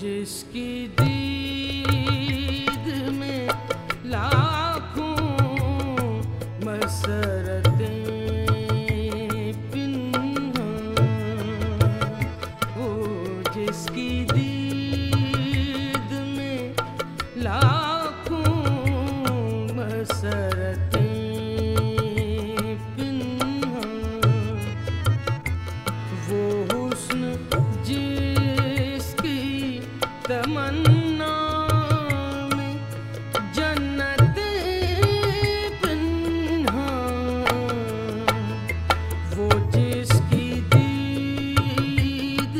जिसकी दी हसरते वो जिसकी तमन्ना जन्नत पिन्हा वो जिसकी दीद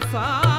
far.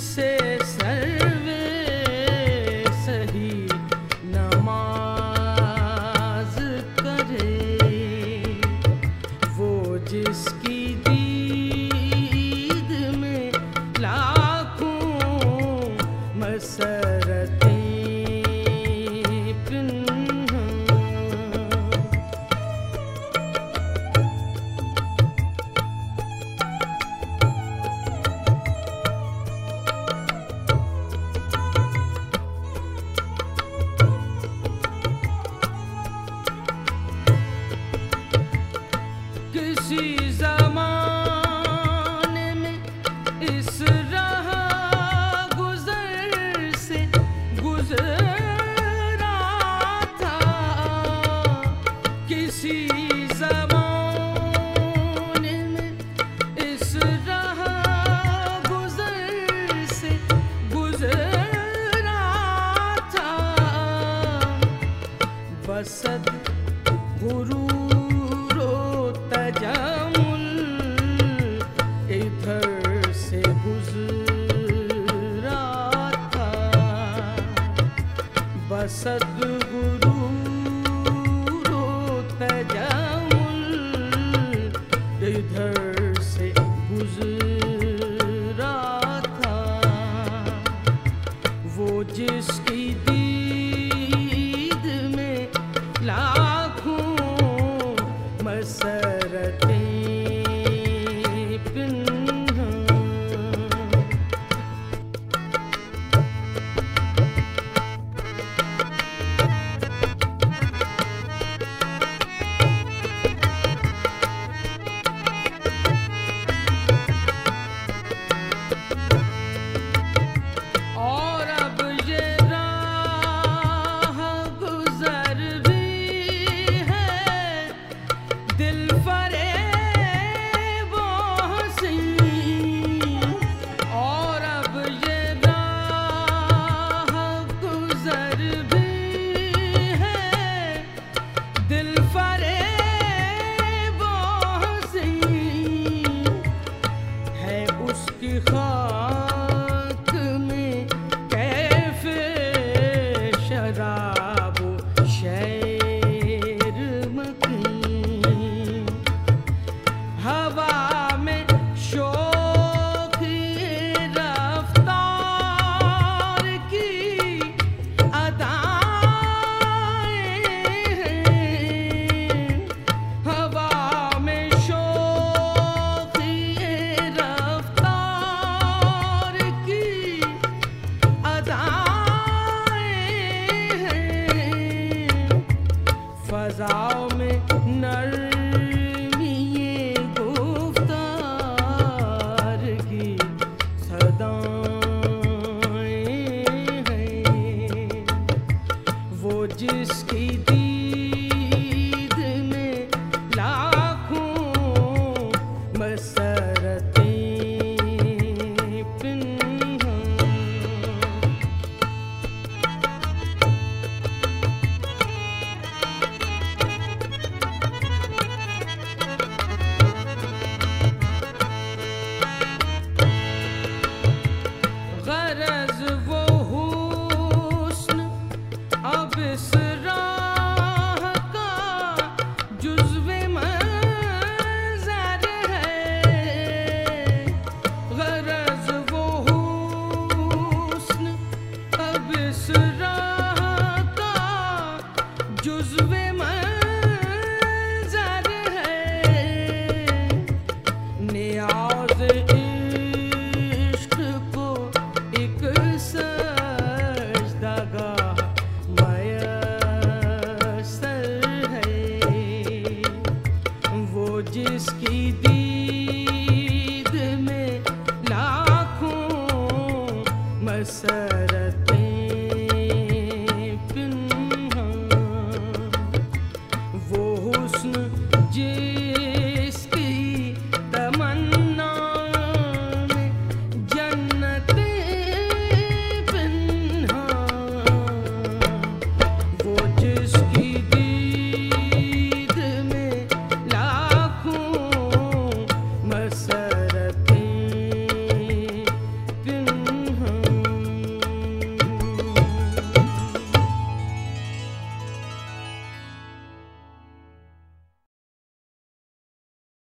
esquecer. 是。just keep